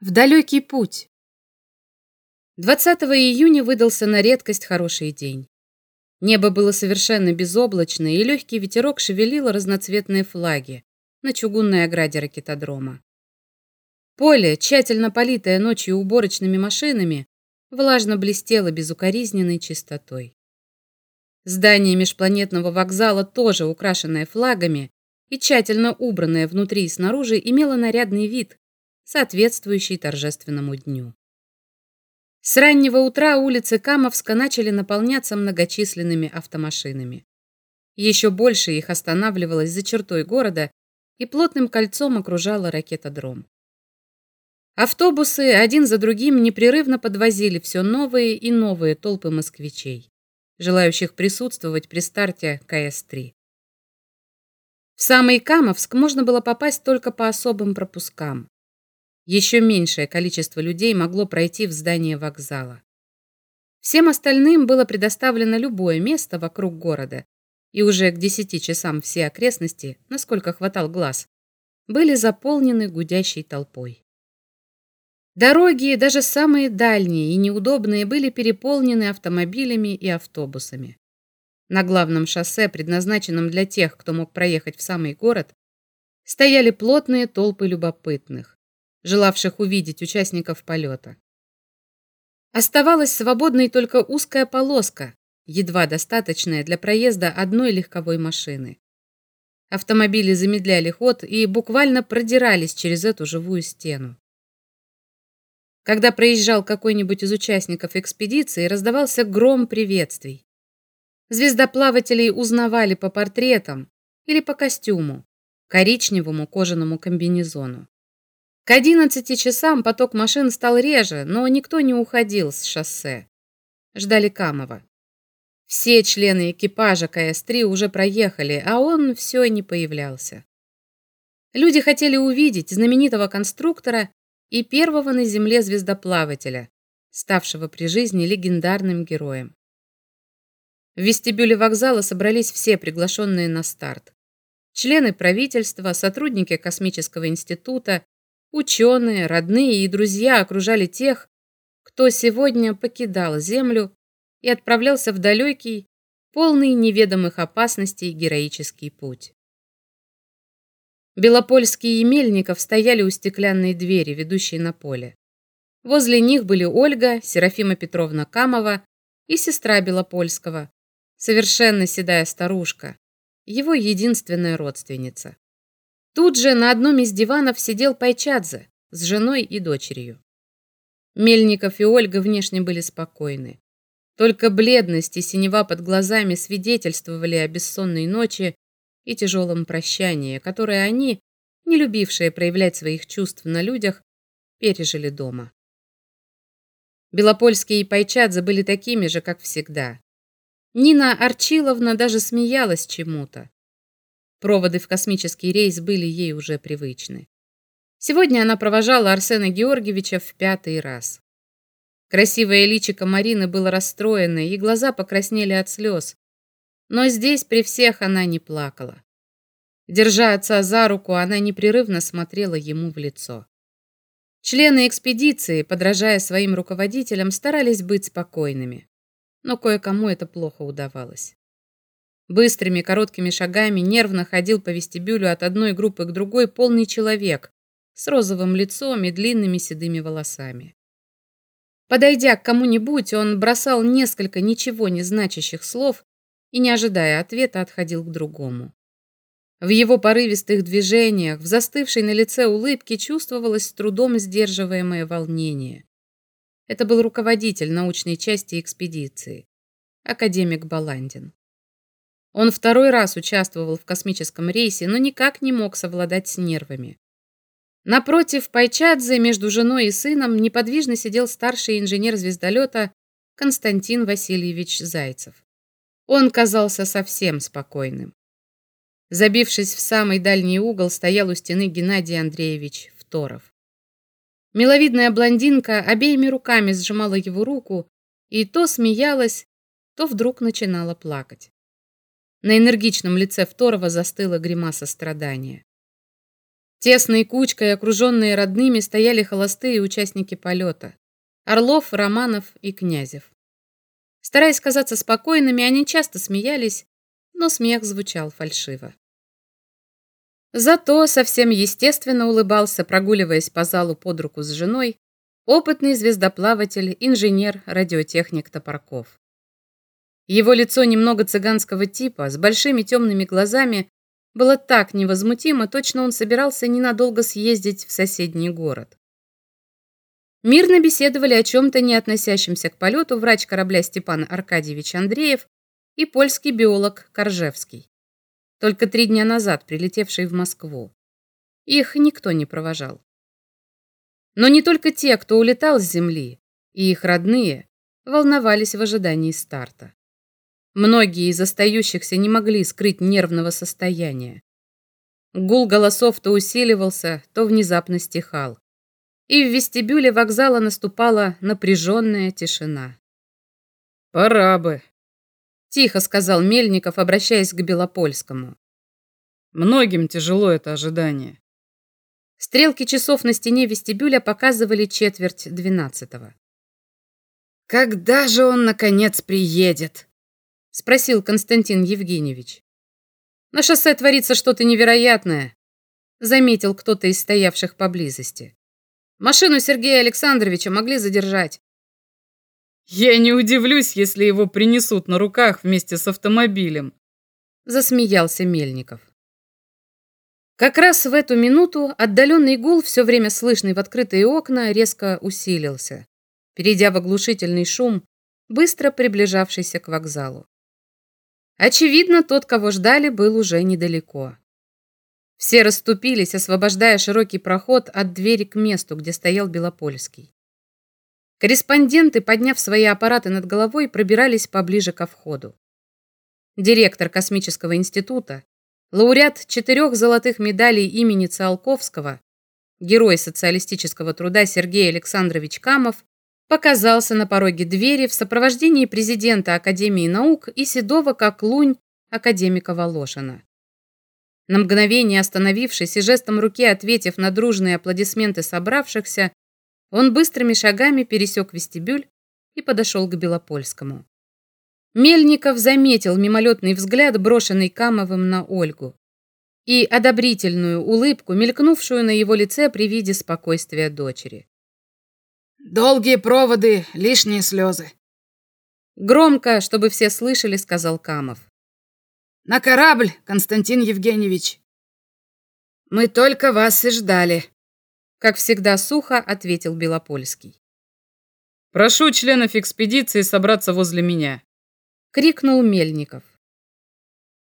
В далекий путь. 20 июня выдался на редкость хороший день. Небо было совершенно безоблачное, и легкий ветерок шевелил разноцветные флаги на чугунной ограде ракетодрома. Поле, тщательно политое ночью уборочными машинами, влажно блестело безукоризненной чистотой. Здание межпланетного вокзала, тоже украшенное флагами и тщательно убранное внутри и снаружи, имело нарядный вид, соответствующий торжественному дню. С раннего утра улицы Камовска начали наполняться многочисленными автомашинами. Еще больше их останавливалось за чертой города и плотным кольцом окружала ракетодром. Автобусы один за другим непрерывно подвозили все новые и новые толпы москвичей, желающих присутствовать при старте КС-3. В самый Камовск можно было попасть только по особым пропускам. Еще меньшее количество людей могло пройти в здание вокзала. Всем остальным было предоставлено любое место вокруг города, и уже к 10 часам все окрестности, насколько хватал глаз, были заполнены гудящей толпой. Дороги, даже самые дальние и неудобные, были переполнены автомобилями и автобусами. На главном шоссе, предназначенном для тех, кто мог проехать в самый город, стояли плотные толпы любопытных желавших увидеть участников полета. Оставалась свободной только узкая полоска, едва достаточная для проезда одной легковой машины. Автомобили замедляли ход и буквально продирались через эту живую стену. Когда проезжал какой-нибудь из участников экспедиции, раздавался гром приветствий. Звездоплавателей узнавали по портретам или по костюму, коричневому кожаному комбинезону. К 11 часам поток машин стал реже, но никто не уходил с шоссе. Ждали Камова. Все члены экипажа КС-3 уже проехали, а он все не появлялся. Люди хотели увидеть знаменитого конструктора и первого на Земле звездоплавателя, ставшего при жизни легендарным героем. В вестибюле вокзала собрались все приглашенные на старт. Члены правительства, сотрудники космического института, Ученые, родные и друзья окружали тех, кто сегодня покидал Землю и отправлялся в далекий, полный неведомых опасностей героический путь. Белопольский и Мельников стояли у стеклянной двери, ведущей на поле. Возле них были Ольга, Серафима Петровна Камова и сестра Белопольского, совершенно седая старушка, его единственная родственница. Тут же на одном из диванов сидел Пайчадзе с женой и дочерью. Мельников и Ольга внешне были спокойны. Только бледность и синева под глазами свидетельствовали о бессонной ночи и тяжелом прощании, которое они, не любившие проявлять своих чувств на людях, пережили дома. Белопольские и Пайчадзе были такими же, как всегда. Нина Арчиловна даже смеялась чему-то. Проводы в космический рейс были ей уже привычны. Сегодня она провожала Арсена Георгиевича в пятый раз. Красивое личико Марины было расстроено, и глаза покраснели от слез. Но здесь при всех она не плакала. Держа отца за руку, она непрерывно смотрела ему в лицо. Члены экспедиции, подражая своим руководителям, старались быть спокойными. Но кое-кому это плохо удавалось. Быстрыми короткими шагами нервно ходил по вестибюлю от одной группы к другой полный человек с розовым лицом и длинными седыми волосами. Подойдя к кому-нибудь, он бросал несколько ничего не значащих слов и, не ожидая ответа, отходил к другому. В его порывистых движениях, в застывшей на лице улыбке чувствовалось с трудом сдерживаемое волнение. Это был руководитель научной части экспедиции, академик Баландин. Он второй раз участвовал в космическом рейсе, но никак не мог совладать с нервами. Напротив Пайчадзе между женой и сыном неподвижно сидел старший инженер звездолета Константин Васильевич Зайцев. Он казался совсем спокойным. Забившись в самый дальний угол, стоял у стены Геннадий Андреевич Второв. Миловидная блондинка обеими руками сжимала его руку и то смеялась, то вдруг начинала плакать. На энергичном лице Второго застыла гримаса страдания. Тесной кучкой, окруженные родными, стояли холостые участники полета. Орлов, Романов и Князев. Стараясь казаться спокойными, они часто смеялись, но смех звучал фальшиво. Зато совсем естественно улыбался, прогуливаясь по залу под руку с женой, опытный звездоплаватель, инженер, радиотехник Топорков. Его лицо немного цыганского типа, с большими темными глазами, было так невозмутимо, точно он собирался ненадолго съездить в соседний город. Мирно беседовали о чем-то не относящемся к полету врач корабля Степан Аркадьевич Андреев и польский биолог Коржевский, только три дня назад прилетевший в Москву. Их никто не провожал. Но не только те, кто улетал с Земли, и их родные, волновались в ожидании старта. Многие из остающихся не могли скрыть нервного состояния. Гул голосов то усиливался, то внезапно стихал. И в вестибюле вокзала наступала напряженная тишина. «Пора бы», — тихо сказал Мельников, обращаясь к Белопольскому. «Многим тяжело это ожидание». Стрелки часов на стене вестибюля показывали четверть двенадцатого. «Когда же он, наконец, приедет?» Спросил Константин Евгеньевич. На шоссе творится что-то невероятное, заметил кто-то из стоявших поблизости. Машину Сергея Александровича могли задержать. Я не удивлюсь, если его принесут на руках вместе с автомобилем, засмеялся Мельников. Как раз в эту минуту отдаленный гул, все время слышный в открытые окна, резко усилился, перейдя в оглушительный шум, быстро приближавшийся к вокзалу. Очевидно, тот, кого ждали, был уже недалеко. Все расступились, освобождая широкий проход от двери к месту, где стоял Белопольский. Корреспонденты, подняв свои аппараты над головой, пробирались поближе ко входу. Директор Космического института, лауреат четырех золотых медалей имени Циолковского, герой социалистического труда Сергей Александрович Камов показался на пороге двери в сопровождении президента Академии наук и седого, как лунь, академика Волошина. На мгновение остановившись и жестом руки ответив на дружные аплодисменты собравшихся, он быстрыми шагами пересек вестибюль и подошел к Белопольскому. Мельников заметил мимолетный взгляд, брошенный Камовым на Ольгу, и одобрительную улыбку, мелькнувшую на его лице при виде спокойствия дочери. Долгие проводы, лишние слезы. Громко, чтобы все слышали, сказал Камов. На корабль, Константин Евгеньевич. Мы только вас и ждали. Как всегда сухо ответил Белопольский. Прошу членов экспедиции собраться возле меня. Крикнул Мельников.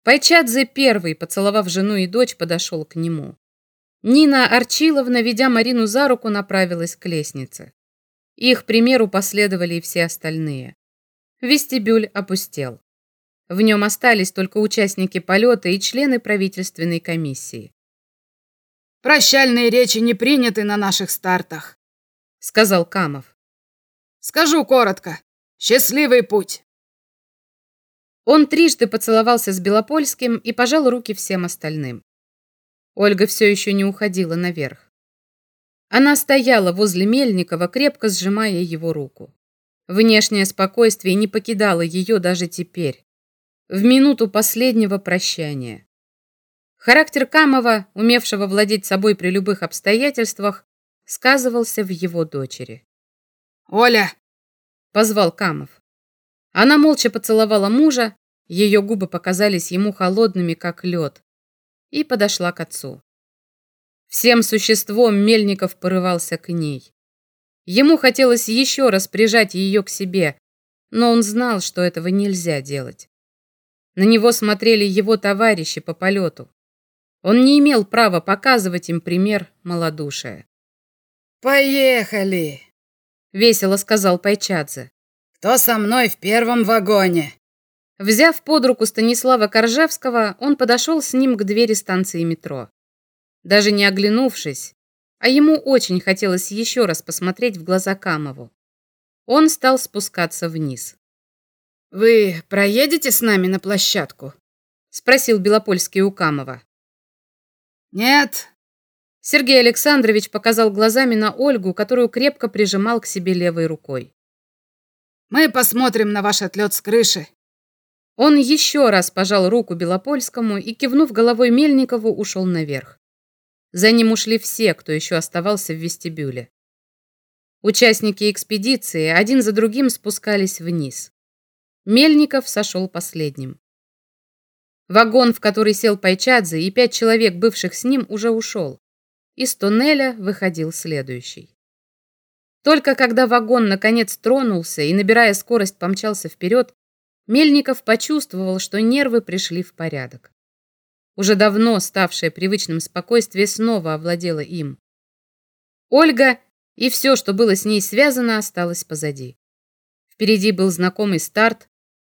Пайчадзе первый, поцеловав жену и дочь, подошел к нему. Нина Арчиловна, ведя Марину за руку, направилась к лестнице. Их примеру последовали и все остальные. Вестибюль опустел. В нем остались только участники полета и члены правительственной комиссии. «Прощальные речи не приняты на наших стартах», — сказал Камов. «Скажу коротко. Счастливый путь!» Он трижды поцеловался с Белопольским и пожал руки всем остальным. Ольга все еще не уходила наверх. Она стояла возле Мельникова, крепко сжимая его руку. Внешнее спокойствие не покидало ее даже теперь, в минуту последнего прощания. Характер Камова, умевшего владеть собой при любых обстоятельствах, сказывался в его дочери. «Оля!» — позвал Камов. Она молча поцеловала мужа, ее губы показались ему холодными, как лед, и подошла к отцу. Всем существом Мельников порывался к ней. Ему хотелось еще раз прижать ее к себе, но он знал, что этого нельзя делать. На него смотрели его товарищи по полету. Он не имел права показывать им пример малодушия. «Поехали!» — весело сказал Пайчадзе. «Кто со мной в первом вагоне?» Взяв под руку Станислава Коржевского, он подошел с ним к двери станции метро даже не оглянувшись, а ему очень хотелось еще раз посмотреть в глаза Камову. Он стал спускаться вниз. «Вы проедете с нами на площадку?» — спросил Белопольский у Камова. «Нет», — Сергей Александрович показал глазами на Ольгу, которую крепко прижимал к себе левой рукой. «Мы посмотрим на ваш отлет с крыши». Он еще раз пожал руку Белопольскому и, кивнув головой Мельникову, ушел наверх. За ним ушли все, кто еще оставался в вестибюле. Участники экспедиции один за другим спускались вниз. Мельников сошел последним. Вагон, в который сел Пайчадзе, и пять человек, бывших с ним, уже ушел. Из туннеля выходил следующий. Только когда вагон наконец тронулся и, набирая скорость, помчался вперед, Мельников почувствовал, что нервы пришли в порядок. Уже давно ставшее привычным спокойствие снова овладело им. Ольга и все, что было с ней связано, осталось позади. Впереди был знакомый старт,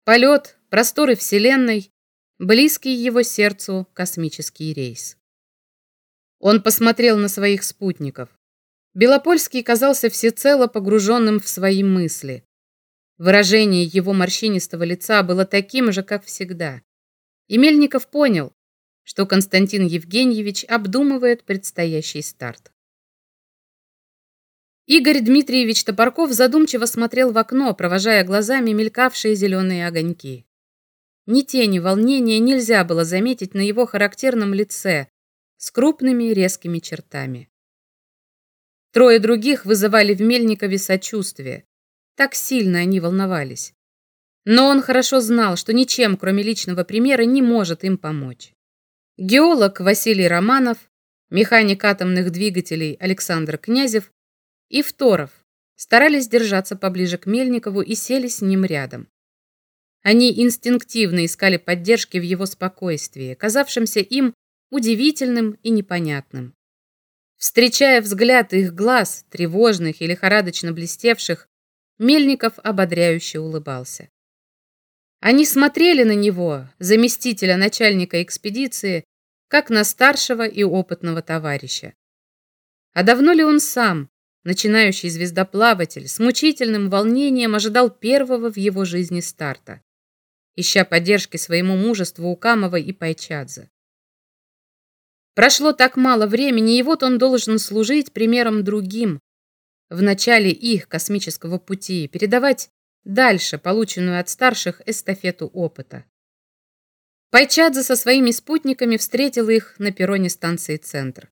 полет, просторы Вселенной, близкий его сердцу космический рейс. Он посмотрел на своих спутников. Белопольский казался всецело погруженным в свои мысли. Выражение его морщинистого лица было таким же, как всегда. И Мельников понял, что Константин Евгеньевич обдумывает предстоящий старт. Игорь Дмитриевич Топорков задумчиво смотрел в окно, провожая глазами мелькавшие зеленые огоньки. Ни тени волнения нельзя было заметить на его характерном лице, с крупными резкими чертами. Трое других вызывали в Мельникове сочувствие. Так сильно они волновались. Но он хорошо знал, что ничем, кроме личного примера, не может им помочь. Геолог Василий Романов, механик атомных двигателей Александр Князев и Второв старались держаться поближе к Мельникову и сели с ним рядом. Они инстинктивно искали поддержки в его спокойствии, казавшемся им удивительным и непонятным. Встречая взгляд их глаз, тревожных и лихорадочно блестевших, Мельников ободряюще улыбался. Они смотрели на него, заместителя начальника экспедиции, как на старшего и опытного товарища. А давно ли он сам, начинающий звездоплаватель, с мучительным волнением ожидал первого в его жизни старта, ища поддержки своему мужеству Укамова и Пайчадзе? Прошло так мало времени, и вот он должен служить примером другим. В начале их космического пути передавать дальше полученную от старших эстафету опыта. Пайчадзе со своими спутниками встретил их на перроне станции «Центр».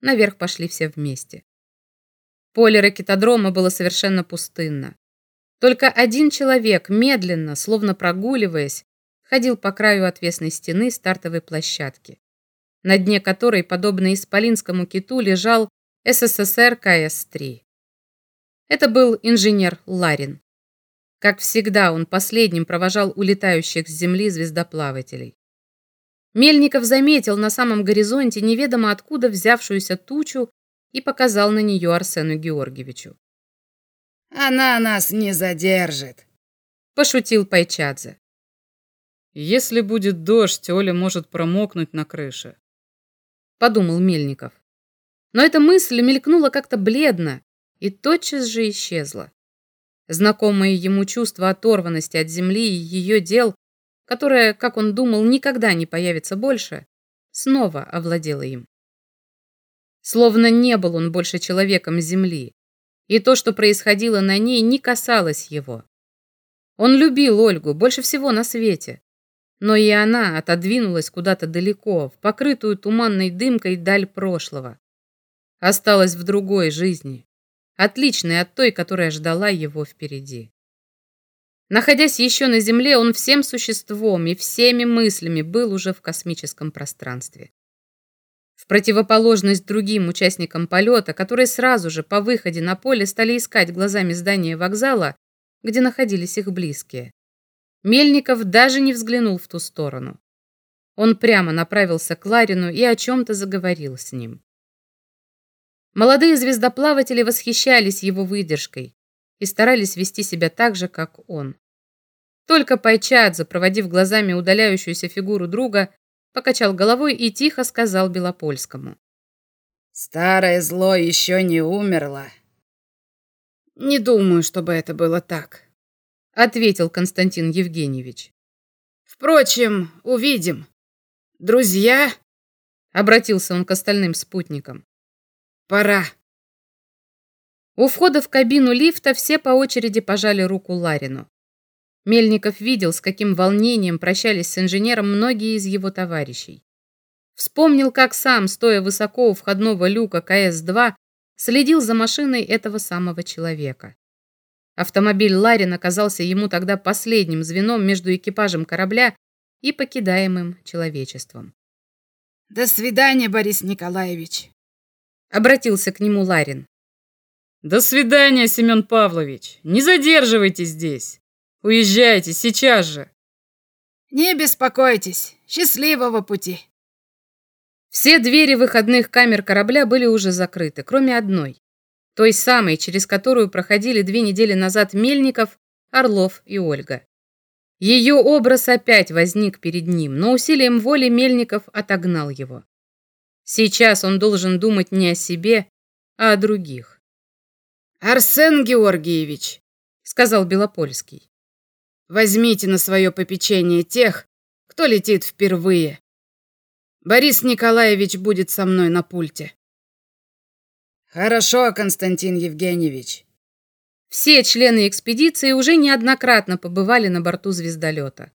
Наверх пошли все вместе. Поле ракетодрома было совершенно пустынно. Только один человек, медленно, словно прогуливаясь, ходил по краю отвесной стены стартовой площадки на дне которой, подобно исполинскому киту, лежал СССР КС-3. Это был инженер Ларин. Как всегда, он последним провожал улетающих с Земли звездоплавателей. Мельников заметил на самом горизонте неведомо откуда взявшуюся тучу и показал на нее Арсену Георгиевичу. «Она нас не задержит», – пошутил Пайчадзе. «Если будет дождь, Оля может промокнуть на крыше подумал Мельников. Но эта мысль мелькнула как-то бледно и тотчас же исчезла. Знакомое ему чувство оторванности от земли и ее дел, которое, как он думал, никогда не появится больше, снова овладело им. Словно не был он больше человеком земли, и то, что происходило на ней, не касалось его. Он любил Ольгу больше всего на свете, но и она отодвинулась куда-то далеко, в покрытую туманной дымкой даль прошлого. Осталась в другой жизни, отличной от той, которая ждала его впереди. Находясь еще на Земле, он всем существом и всеми мыслями был уже в космическом пространстве. В противоположность другим участникам полета, которые сразу же по выходе на поле стали искать глазами здание вокзала, где находились их близкие. Мельников даже не взглянул в ту сторону. Он прямо направился к Ларину и о чем-то заговорил с ним. Молодые звездоплаватели восхищались его выдержкой и старались вести себя так же, как он. Только Пайчадзе, проводив глазами удаляющуюся фигуру друга, покачал головой и тихо сказал Белопольскому. «Старое зло еще не умерло». «Не думаю, чтобы это было так», ответил Константин Евгеньевич. Впрочем, увидим. Друзья, обратился он к остальным спутникам. Пора. У входа в кабину лифта все по очереди пожали руку Ларину. Мельников видел, с каким волнением прощались с инженером многие из его товарищей. Вспомнил, как сам, стоя высоко у входного люка КС-2, следил за машиной этого самого человека. Автомобиль Ларин оказался ему тогда последним звеном между экипажем корабля и покидаемым человечеством. «До свидания, Борис Николаевич», — обратился к нему Ларин. «До свидания, Семен Павлович. Не задерживайтесь здесь. Уезжайте сейчас же». «Не беспокойтесь. Счастливого пути». Все двери выходных камер корабля были уже закрыты, кроме одной. Той самой, через которую проходили две недели назад Мельников, Орлов и Ольга. Ее образ опять возник перед ним, но усилием воли Мельников отогнал его. Сейчас он должен думать не о себе, а о других. «Арсен Георгиевич», — сказал Белопольский, «возьмите на свое попечение тех, кто летит впервые. Борис Николаевич будет со мной на пульте». «Хорошо, Константин Евгеньевич». Все члены экспедиции уже неоднократно побывали на борту звездолета.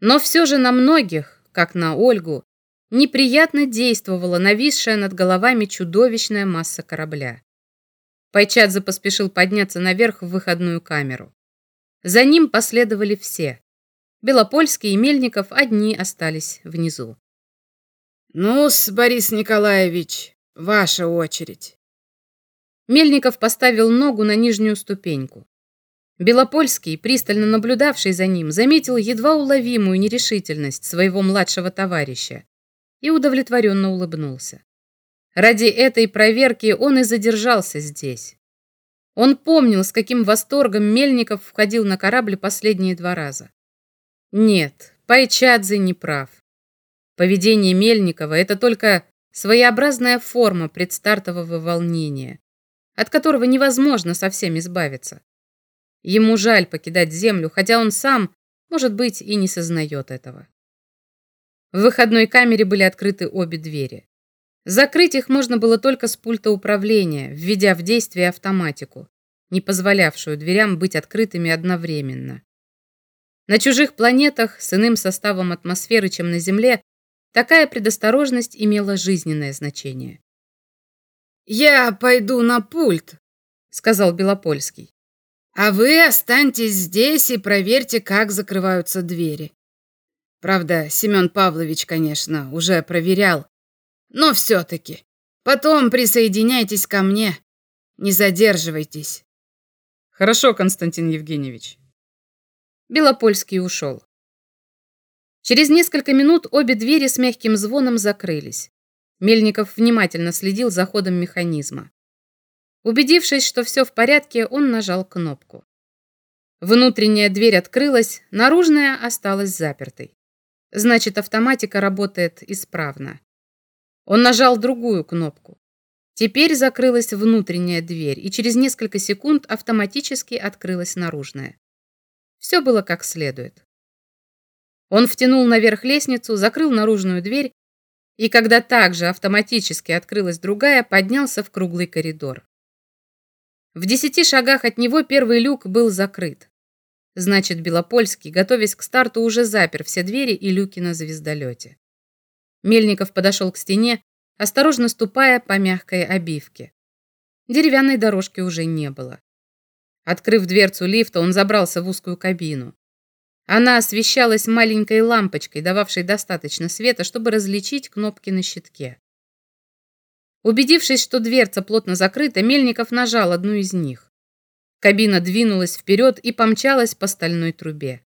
Но все же на многих, как на Ольгу, неприятно действовала нависшая над головами чудовищная масса корабля. Пайчадзе поспешил подняться наверх в выходную камеру. За ним последовали все. Белопольский и Мельников одни остались внизу. «Ну-с, Борис Николаевич, ваша очередь». Мельников поставил ногу на нижнюю ступеньку. Белопольский, пристально наблюдавший за ним, заметил едва уловимую нерешительность своего младшего товарища и удовлетворенно улыбнулся. Ради этой проверки он и задержался здесь. Он помнил, с каким восторгом Мельников входил на корабль последние два раза. Нет, Пайчадзе не прав. Поведение Мельникова – это только своеобразная форма предстартового волнения, от которого невозможно совсем избавиться. Ему жаль покидать Землю, хотя он сам, может быть, и не сознает этого. В выходной камере были открыты обе двери. Закрыть их можно было только с пульта управления, введя в действие автоматику, не позволявшую дверям быть открытыми одновременно. На чужих планетах с иным составом атмосферы, чем на Земле, такая предосторожность имела жизненное значение. «Я пойду на пульт», — сказал Белопольский. «А вы останьтесь здесь и проверьте, как закрываются двери. Правда, Семен Павлович, конечно, уже проверял, но все-таки. Потом присоединяйтесь ко мне. Не задерживайтесь. Хорошо, Константин Евгеньевич. Белопольский ушел. Через несколько минут обе двери с мягким звоном закрылись. Мельников внимательно следил за ходом механизма. Убедившись, что все в порядке, он нажал кнопку. Внутренняя дверь открылась, наружная осталась запертой. Значит, автоматика работает исправно. Он нажал другую кнопку. Теперь закрылась внутренняя дверь, и через несколько секунд автоматически открылась наружная. Все было как следует. Он втянул наверх лестницу, закрыл наружную дверь, и когда также автоматически открылась другая, поднялся в круглый коридор. В десяти шагах от него первый люк был закрыт. Значит, Белопольский, готовясь к старту, уже запер все двери и люки на звездолете. Мельников подошел к стене, осторожно ступая по мягкой обивке. Деревянной дорожки уже не было. Открыв дверцу лифта, он забрался в узкую кабину. Она освещалась маленькой лампочкой, дававшей достаточно света, чтобы различить кнопки на щитке. Убедившись, что дверца плотно закрыта, Мельников нажал одну из них. Кабина двинулась вперед и помчалась по стальной трубе.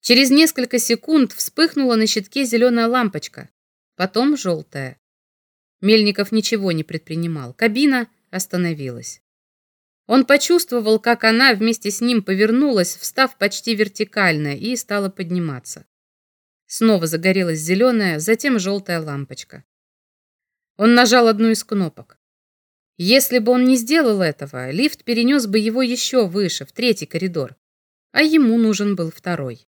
Через несколько секунд вспыхнула на щитке зеленая лампочка, потом желтая. Мельников ничего не предпринимал. Кабина остановилась. Он почувствовал, как она вместе с ним повернулась, встав почти вертикально, и стала подниматься. Снова загорелась зеленая, затем желтая лампочка. Он нажал одну из кнопок. Если бы он не сделал этого, лифт перенес бы его еще выше, в третий коридор, а ему нужен был второй.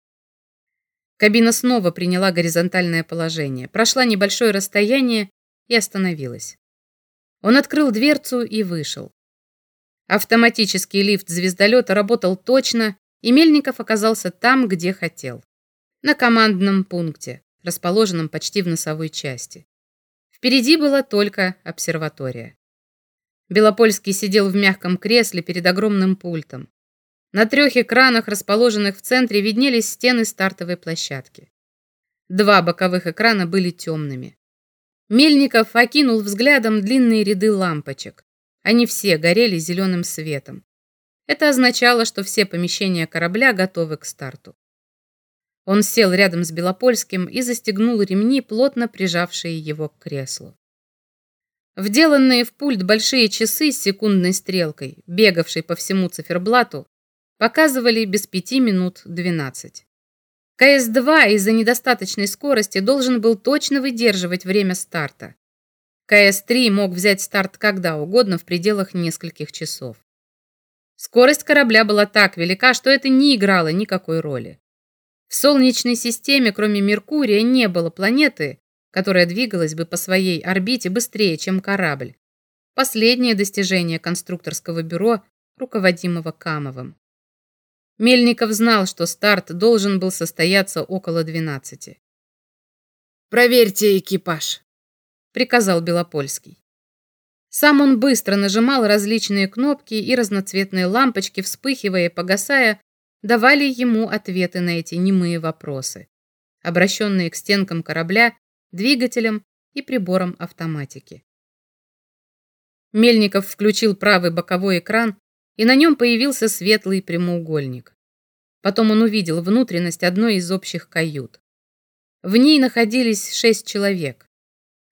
Кабина снова приняла горизонтальное положение, прошла небольшое расстояние и остановилась. Он открыл дверцу и вышел. Автоматический лифт звездолета работал точно, и Мельников оказался там, где хотел. На командном пункте, расположенном почти в носовой части. Впереди была только обсерватория. Белопольский сидел в мягком кресле перед огромным пультом. На трех экранах, расположенных в центре, виднелись стены стартовой площадки. Два боковых экрана были темными. Мельников окинул взглядом длинные ряды лампочек. Они все горели зеленым светом. Это означало, что все помещения корабля готовы к старту. Он сел рядом с Белопольским и застегнул ремни, плотно прижавшие его к креслу. Вделанные в пульт большие часы с секундной стрелкой, бегавшей по всему циферблату, показывали без пяти минут двенадцать. КС-2 из-за недостаточной скорости должен был точно выдерживать время старта. КС-3 мог взять старт когда угодно в пределах нескольких часов. Скорость корабля была так велика, что это не играло никакой роли. В Солнечной системе, кроме Меркурия, не было планеты, которая двигалась бы по своей орбите быстрее, чем корабль. Последнее достижение конструкторского бюро, руководимого Камовым. Мельников знал, что старт должен был состояться около 12. «Проверьте экипаж», приказал Белопольский. Сам он быстро нажимал различные кнопки, и разноцветные лампочки, вспыхивая и погасая, давали ему ответы на эти немые вопросы, обращенные к стенкам корабля, двигателям и приборам автоматики. Мельников включил правый боковой экран, и на нем появился светлый прямоугольник. Потом он увидел внутренность одной из общих кают. В ней находились шесть человек.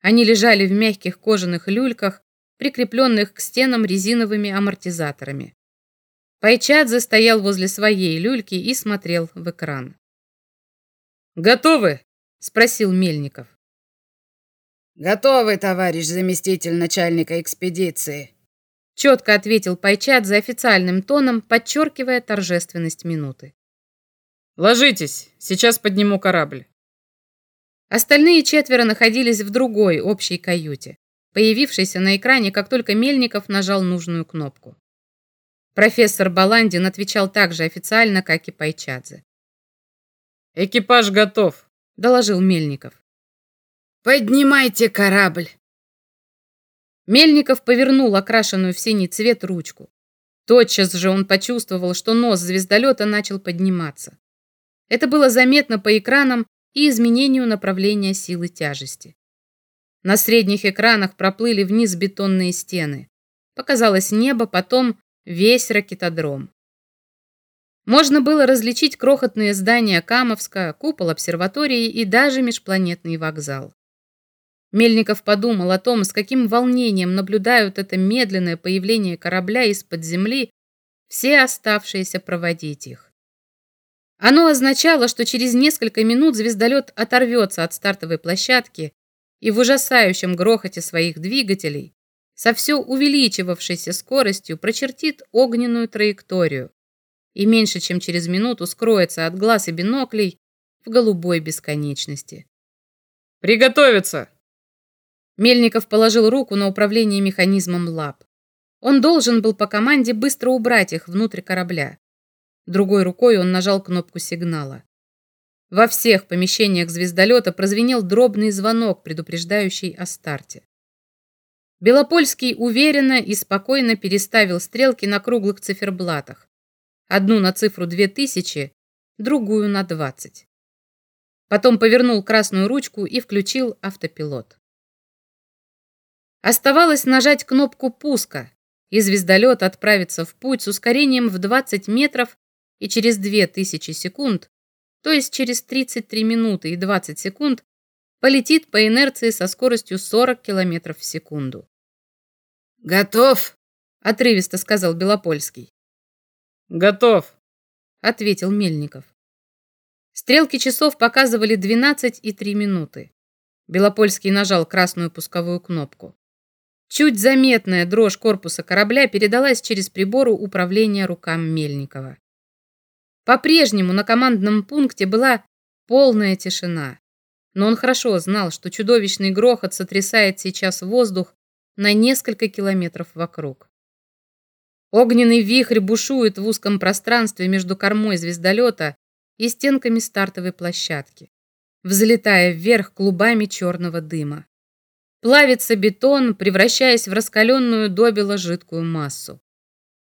Они лежали в мягких кожаных люльках, прикрепленных к стенам резиновыми амортизаторами. Пайчадзе стоял возле своей люльки и смотрел в экран. «Готовы?» – спросил Мельников. «Готовы, товарищ заместитель начальника экспедиции», – четко ответил Пайчадзе официальным тоном, подчеркивая торжественность минуты. «Ложитесь, сейчас подниму корабль». Остальные четверо находились в другой общей каюте, появившейся на экране, как только Мельников нажал нужную кнопку. Профессор Баландин отвечал так же официально, как и Пайчадзе. «Экипаж готов», — доложил Мельников. «Поднимайте корабль!» Мельников повернул окрашенную в синий цвет ручку. Тотчас же он почувствовал, что нос звездолета начал подниматься. Это было заметно по экранам и изменению направления силы тяжести. На средних экранах проплыли вниз бетонные стены. Показалось небо, потом весь ракетодром. Можно было различить крохотные здания Камовска, купол обсерватории и даже межпланетный вокзал. Мельников подумал о том, с каким волнением наблюдают это медленное появление корабля из-под земли все оставшиеся проводить их. Оно означало, что через несколько минут звездолет оторвется от стартовой площадки и в ужасающем грохоте своих двигателей со все увеличивавшейся скоростью прочертит огненную траекторию и меньше чем через минуту скроется от глаз и биноклей в голубой бесконечности. «Приготовиться!» Мельников положил руку на управление механизмом лап. Он должен был по команде быстро убрать их внутрь корабля. Другой рукой он нажал кнопку сигнала. Во всех помещениях звездолета прозвенел дробный звонок, предупреждающий о старте. Белопольский уверенно и спокойно переставил стрелки на круглых циферблатах. Одну на цифру 2000, другую на 20. Потом повернул красную ручку и включил автопилот. Оставалось нажать кнопку пуска, и звездолет отправится в путь с ускорением в 20 метров и через 2000 секунд, то есть через 33 минуты и 20 секунд, полетит по инерции со скоростью 40 км в секунду. «Готов», — отрывисто сказал Белопольский. «Готов», — ответил Мельников. Стрелки часов показывали 12 и 3 минуты. Белопольский нажал красную пусковую кнопку. Чуть заметная дрожь корпуса корабля передалась через прибору управления рукам Мельникова. По-прежнему на командном пункте была полная тишина. Но он хорошо знал, что чудовищный грохот сотрясает сейчас воздух на несколько километров вокруг. Огненный вихрь бушует в узком пространстве между кормой звездолета и стенками стартовой площадки, взлетая вверх клубами черного дыма. Плавится бетон, превращаясь в раскаленную добело жидкую массу.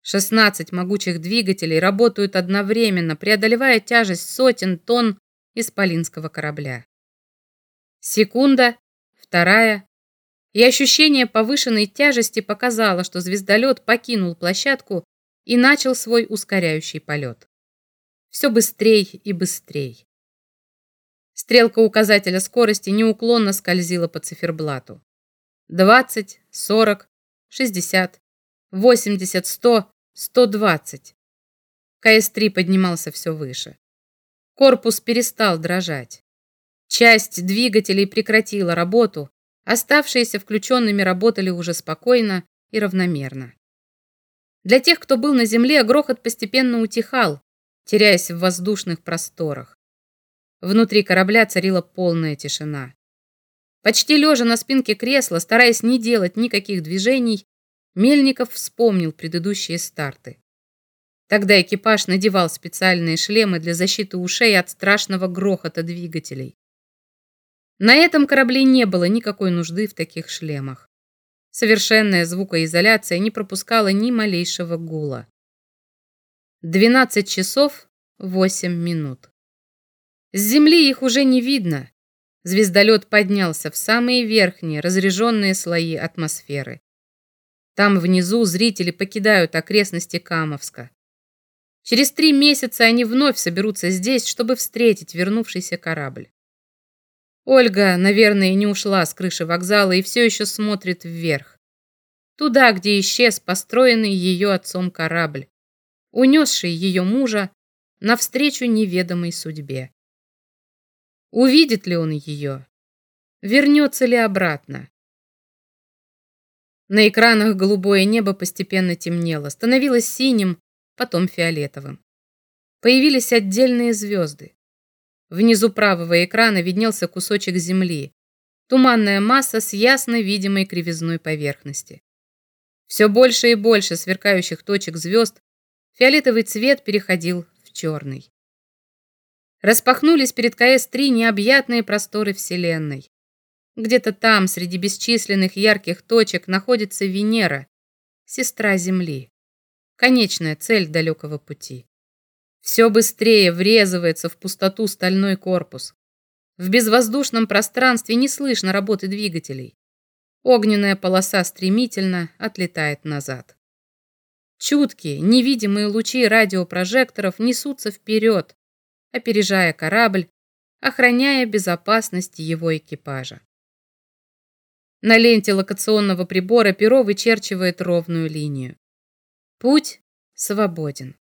16 могучих двигателей работают одновременно, преодолевая тяжесть сотен тонн исполинского корабля. Секунда, вторая, и ощущение повышенной тяжести показало, что звездолет покинул площадку и начал свой ускоряющий полет. Все быстрей и быстрей. Стрелка указателя скорости неуклонно скользила по циферблату. 20, 40, 60, 80, 100, 120. КС-3 поднимался все выше. Корпус перестал дрожать. Часть двигателей прекратила работу, оставшиеся включенными работали уже спокойно и равномерно. Для тех, кто был на земле, грохот постепенно утихал, теряясь в воздушных просторах. Внутри корабля царила полная тишина. Почти лежа на спинке кресла, стараясь не делать никаких движений, Мельников вспомнил предыдущие старты. Тогда экипаж надевал специальные шлемы для защиты ушей от страшного грохота двигателей. На этом корабле не было никакой нужды в таких шлемах. Совершенная звукоизоляция не пропускала ни малейшего гула. 12 часов 8 минут. С земли их уже не видно. Звездолет поднялся в самые верхние разреженные слои атмосферы. Там внизу зрители покидают окрестности Камовска. Через три месяца они вновь соберутся здесь, чтобы встретить вернувшийся корабль. Ольга, наверное, не ушла с крыши вокзала и все еще смотрит вверх. Туда, где исчез построенный ее отцом корабль, унесший ее мужа навстречу неведомой судьбе. Увидит ли он ее? Вернется ли обратно? На экранах голубое небо постепенно темнело, становилось синим, потом фиолетовым. Появились отдельные звезды. Внизу правого экрана виднелся кусочек земли, туманная масса с ясно видимой кривизной поверхности. Все больше и больше сверкающих точек звезд, фиолетовый цвет переходил в черный. Распахнулись перед КС-3 необъятные просторы Вселенной. Где-то там, среди бесчисленных ярких точек, находится Венера, сестра Земли, конечная цель далекого пути. Все быстрее врезывается в пустоту стальной корпус. В безвоздушном пространстве не слышно работы двигателей. Огненная полоса стремительно отлетает назад. Чуткие, невидимые лучи радиопрожекторов несутся вперед, опережая корабль, охраняя безопасность его экипажа. На ленте локационного прибора перо вычерчивает ровную линию. Путь свободен.